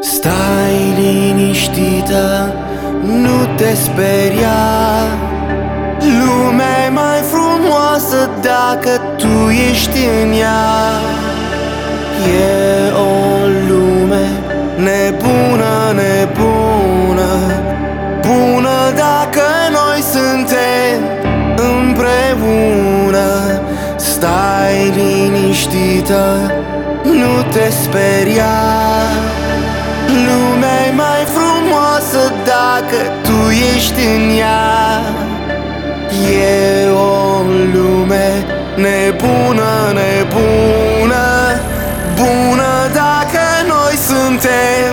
Stai liniștită, nu te speria. Lumea e mai frumoasă dacă tu ești în ea. E o lume nebună, nebună Bună dacă noi suntem împreună. Stai liniștită, nu te speria dacă tu ești în ea E o lume nebună, nebună. Bună dacă noi suntem